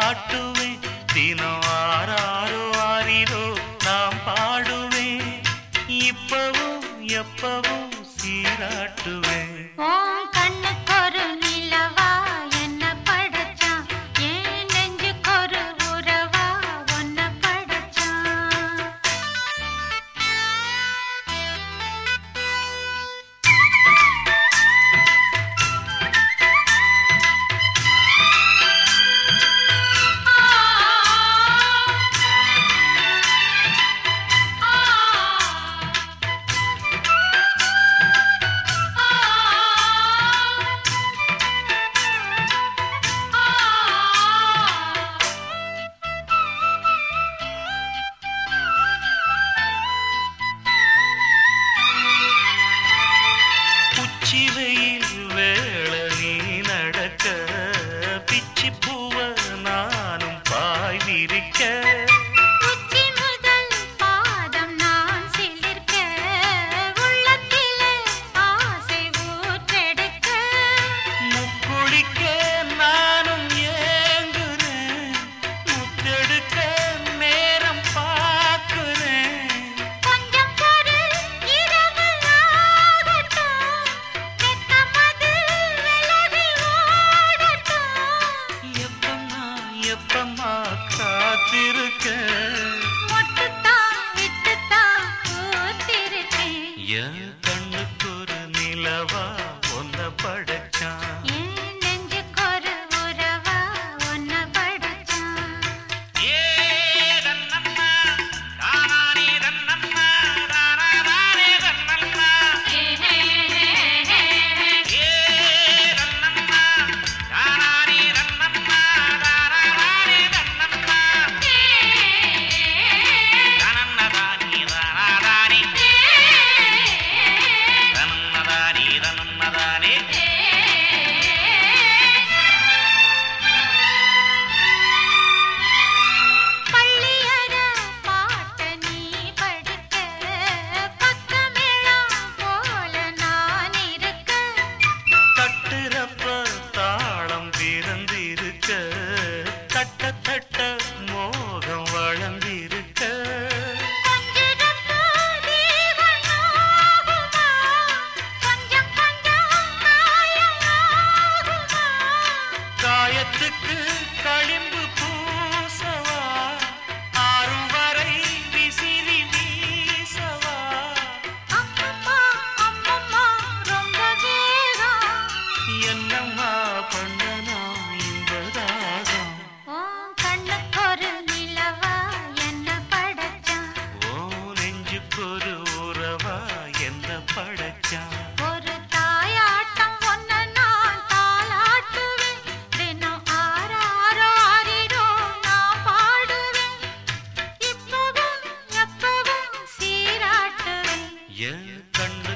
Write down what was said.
ஆட்டுவேன் தினம் ஆறாரோ ஆறிரோ நாம் பாடுவேன். இப்பவும் எப்பவும் சீராட்டுவேன். என்னம்மா பண்ணனா இன்பதாகம்? ஓ கண்ணுக்கொரு நிலவா என்ன படைச்சா ஓ நெஞ்சுக்கொரு உறவா என்ன படைச்சா ஒரு தாயாட்டம் ஒன்ன நான் தாளாட்டுவேன். தினம் ஆறாரோ ஆறிரோ நான் பாடுவேன். இப்பவும் கண்ணு